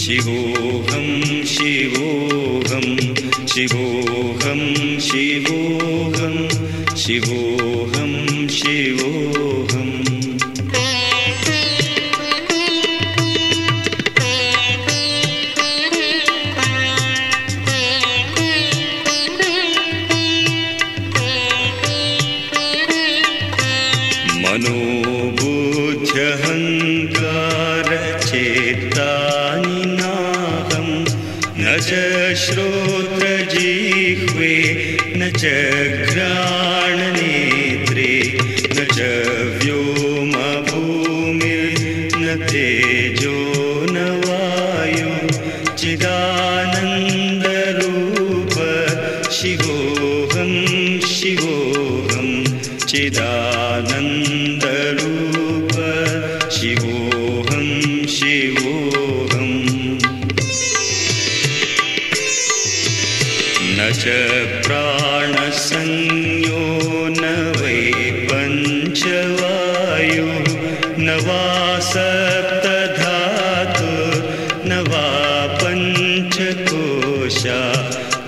शिवोऽहं शिवोऽहं शिवोऽहं शिवोऽहं शिवोऽहं शिवोऽहम् मनोबुध्यहङ्कारचेत्तानि नाहं न च श्रोत्रजिह्वे, न च घ्राणनेत्रे, न च व्योमभूमिर्न तेजो न वायु। चिदानन्दरूप, शिवोऽहं शिवोऽहं चिदानन्दरूप न च प्राणसंज्ञो न वै पञ्चवायु, न वा सप्तधातु, न वा पञ्चकोशा,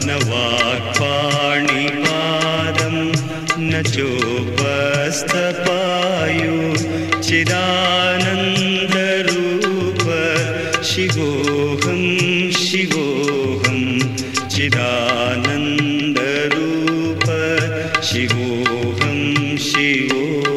न वाक्पाणिपादं न चोपस्थपायु चिदानन्दरूप शिवोऽहं शिवोऽहं चिदानन्दरूप शिवोऽहं शिवोऽहम्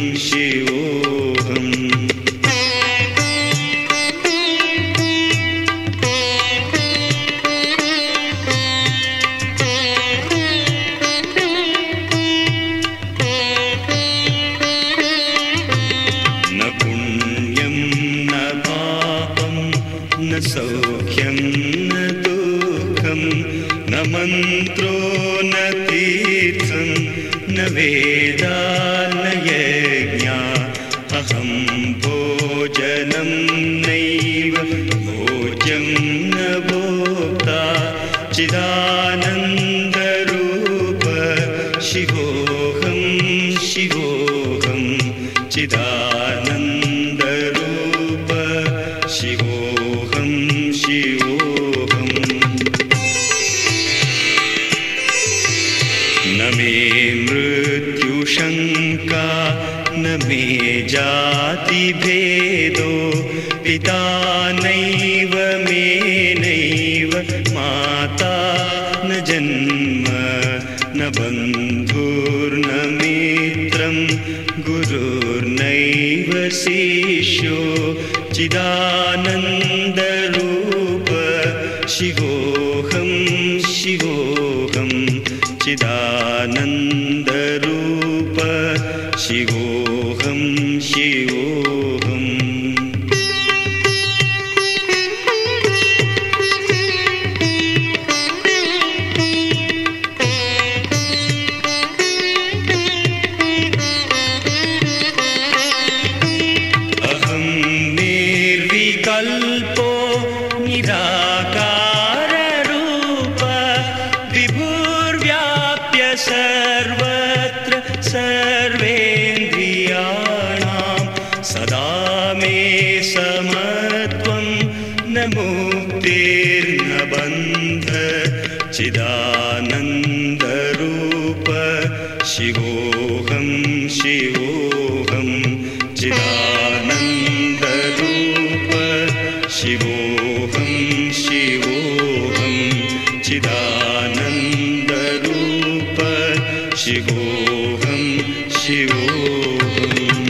शिवोऽहम् न पुण्यं न पापं न सौख्यं न दुःखं न मन्त्रो न तीर्थं न वेदा न यज्ञा अहं भोजनं नैव भोज्यं न भोक्ता चिदानन्दरूप शिवोऽहं शिवोऽहं चिदानन्दरूप शिवोऽहं शिवोऽहम् मृत्युशङ्का न मे जातिभेदो। पिता नैव मे नैव माता न जन्म न बन्धुर्न मित्रं गुरुर्नैव शिष्यो। चिदानन्दरूप शिवोऽहं शिवोऽहं चिदानन्दरूप शिवोऽहं शिवोऽहम् अहं निर्विकल्पो निराकाररूप चिदानन्दरूप शिवोऽहं शिवोऽहं चिदानन्दरूप शिवोऽहं शिवोऽहं चिदानन्दरूप शिवोऽहं शिवोऽहम्